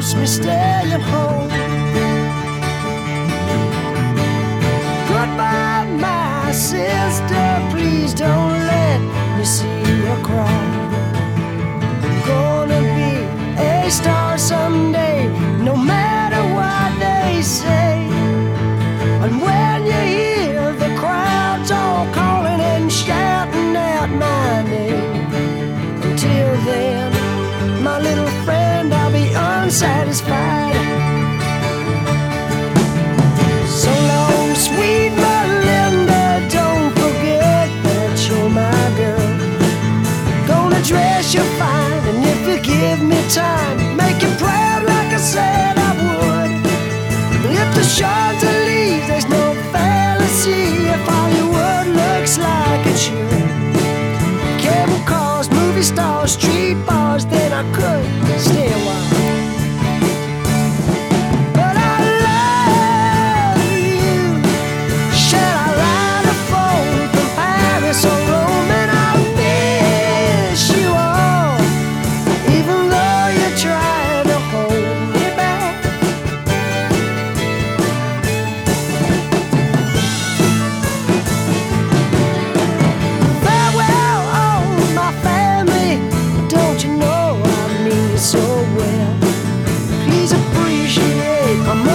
keeps me staying home. Goodbye, my sister, please don't let me see you cry. I'm Gonna be a star. So I'm